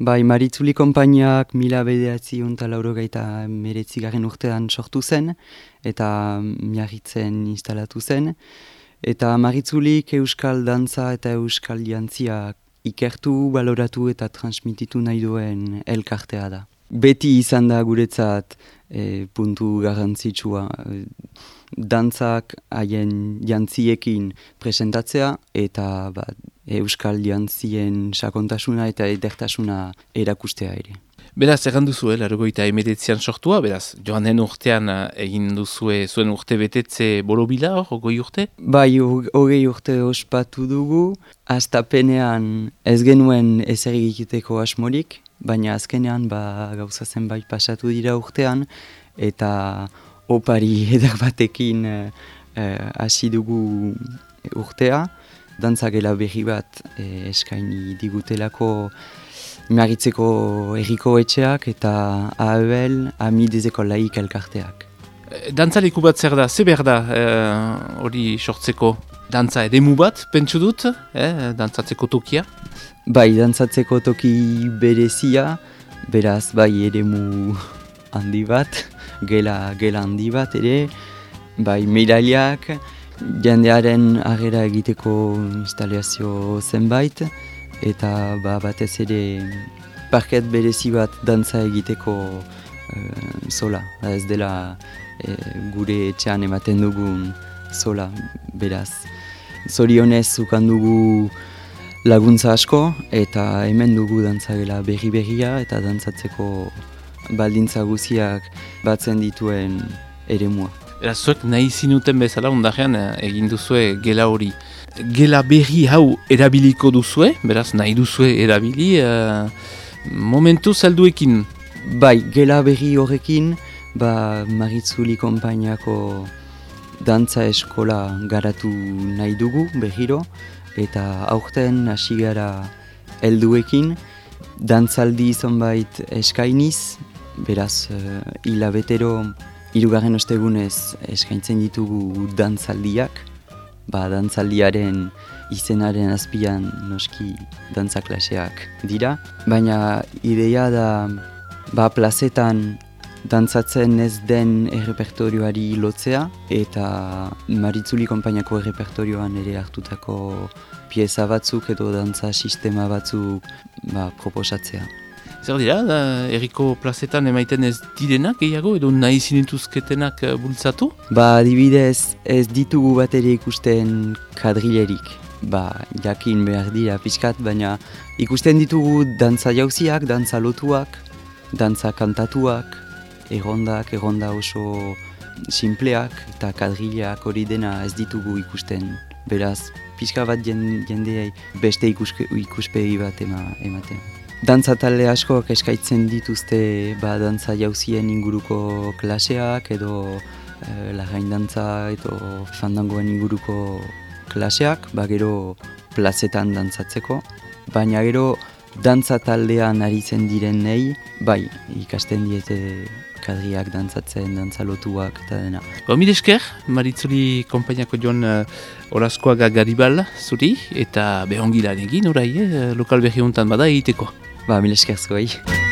Bai, Maritzuli konpainiak mila bedeatzi unta lauro gaita meretzigaren urtean sortu zen, eta miarritzen instalatu zen. Eta Maritzulik euskal dantza eta euskal jantzia ikertu, baloratu eta transmititu nahi duen elkartea da. Beti izan da guretzat e, puntu garrantzitsua e, dantzak haien jantziekin presentatzea eta ba, euskal jantzien sakontasuna eta edertasuna erakustea ere. Beraz, egan duzu, eh, largoita emetetzean sortua, beraz, joan den urtean eh, egin duzue zuen urte betetze borobila hor, ogoi urte? Bai, hogei urte ospatu dugu, astapenean ez genuen ezer egiteko asmorik, baina azkenean ba, gauza zenbait pasatu dira urtean, eta opari edar batekin eh, eh, hasi dugu urtea, dantzagela berri bat eh, eskaini digutelako Maritzeko erriko etxeak eta AEL amidezeko laik elkarteak. Eh, dantzaleku bat zer da, ze behar da eh, hori sortzeko dantza edemu bat, pentsu dut, eh, dantzatzeko tokia? Bai, dantzatzeko toki berezia, beraz bai edemu handi bat, gela, gela handi bat ere, bai meiraliak, jendearen agera egiteko instalazio zenbait, eta ba, batez ere parket berezi bat dantza egiteko uh, zola. Da ez dela e, gure etxean ematen dugun zola, beraz. Zorionez zukan dugu laguntza asko eta hemen dugu dantzagela berri berria eta dantzatzeko baldintza guziak batzen dituen ere Era zuek nahi zinuten bezala ondarean eh, egin duzue gela hori. Gela berri hau erabiliko duzue, beraz nahi duzue erabili, uh, momentu salduekin? Bai, gela berri horrekin, ba Maritzuli konpainiako dantza eskola garatu nahi dugu berriro, eta aurten hasi gara helduekin, dantzaldi zonbait eskainiz, beraz uh, irugarren ostegunez eskaintzen ditugu dantzaldiak, ba, dantzaldiaren izenaren azpian noski dantzaklaseak dira. Baina ideia da ba, plazetan dantzatzen ez den errepertorioari lotzea eta Maritzuli konpainako errepertorioan ere hartutako pieza batzuk edo dantza sistema batzuk ba, proposatzea. Zer dira, da, erriko plazetan emaiten ez direnak gehiago edo nahi zinituzketenak uh, bultzatu? Ba, adibidez ez ditugu bat ere ikusten kadrilerik. Ba, jakin behar dira pixkat, baina ikusten ditugu dantza jauziak, dantza lotuak, dantza kantatuak, errondak, erronda oso simpleak eta kadrileak hori dena ez ditugu ikusten. Beraz, pixka bat jende beste ikuspegi bat ematen. Dantza talde askoak eskaitzen dituzte ba, dantza jauzien inguruko klaseak edo e, lagain dantza edo fandangoen inguruko klaseak, ba, gero plazetan dantzatzeko. Baina gero dantza taldean aritzen diren nahi, bai, ikasten diete kadriak dantzatzen, dantza lotuak eta dena. Ba, esker, Maritzuli kompainako joan uh, Orazkoaga Garibal zuri eta behongilan egin, orai, eh, lokal behi bada egiteko. Ba, mil esker.